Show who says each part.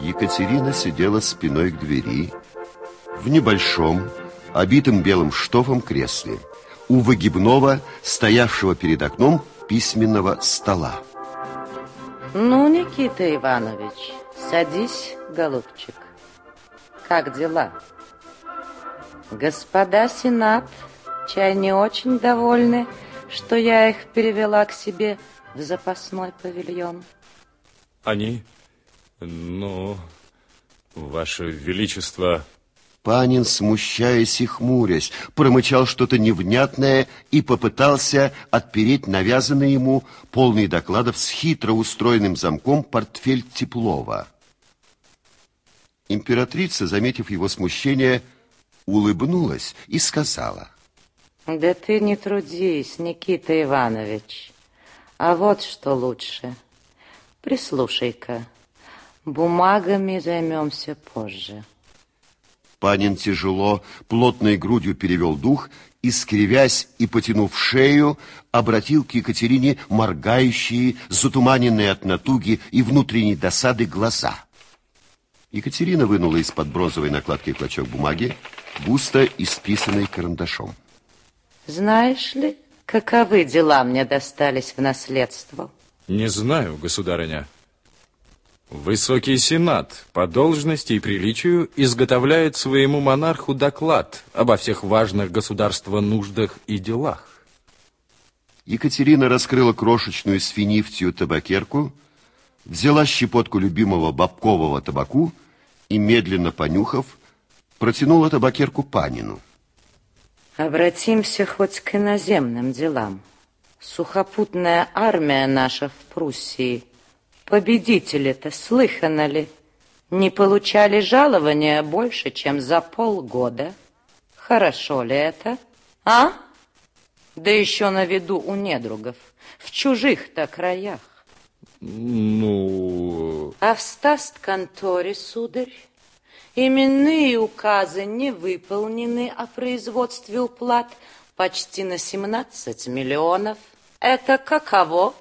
Speaker 1: Екатерина сидела спиной к двери в небольшом, обитом белым штофом кресле у выгибного, стоявшего перед окном письменного стола.
Speaker 2: Ну, Никита Иванович, садись, голубчик. Как дела? Господа Сенат, чай не очень довольны, что я их перевела к себе в запасной павильон.
Speaker 3: Они? Ну, Ваше Величество...
Speaker 1: Панин, смущаясь и хмурясь, промычал что-то невнятное и попытался отпереть навязанный ему, полный докладов с хитро устроенным замком, портфель Теплова. Императрица, заметив его смущение, улыбнулась и сказала.
Speaker 2: Да ты не трудись, Никита Иванович. А вот что лучше. Прислушай-ка, бумагами займемся позже.
Speaker 1: Панин тяжело, плотной грудью перевел дух и, скривясь и потянув шею, обратил к Екатерине моргающие, затуманенные от натуги и внутренней досады глаза. Екатерина вынула из-под бронзовой накладки клочок бумаги, густо исписанный карандашом.
Speaker 2: Знаешь ли, каковы дела мне достались в наследство?
Speaker 3: Не знаю, государыня. Высокий Сенат по должности и приличию изготовляет своему монарху доклад обо всех важных государства нуждах и делах.
Speaker 1: Екатерина раскрыла крошечную с финифтью табакерку, взяла щепотку любимого бабкового табаку и, медленно понюхав, протянула табакерку Панину.
Speaker 2: Обратимся хоть к иноземным делам. Сухопутная армия наша в Пруссии – Победители-то, слыхано ли, не получали жалования больше, чем за полгода. Хорошо ли это, а? Да еще на виду у недругов, в чужих-то краях.
Speaker 3: Ну...
Speaker 2: А в стаст-конторе, сударь, именные указы не выполнены о производстве уплат почти на 17 миллионов. Это каково?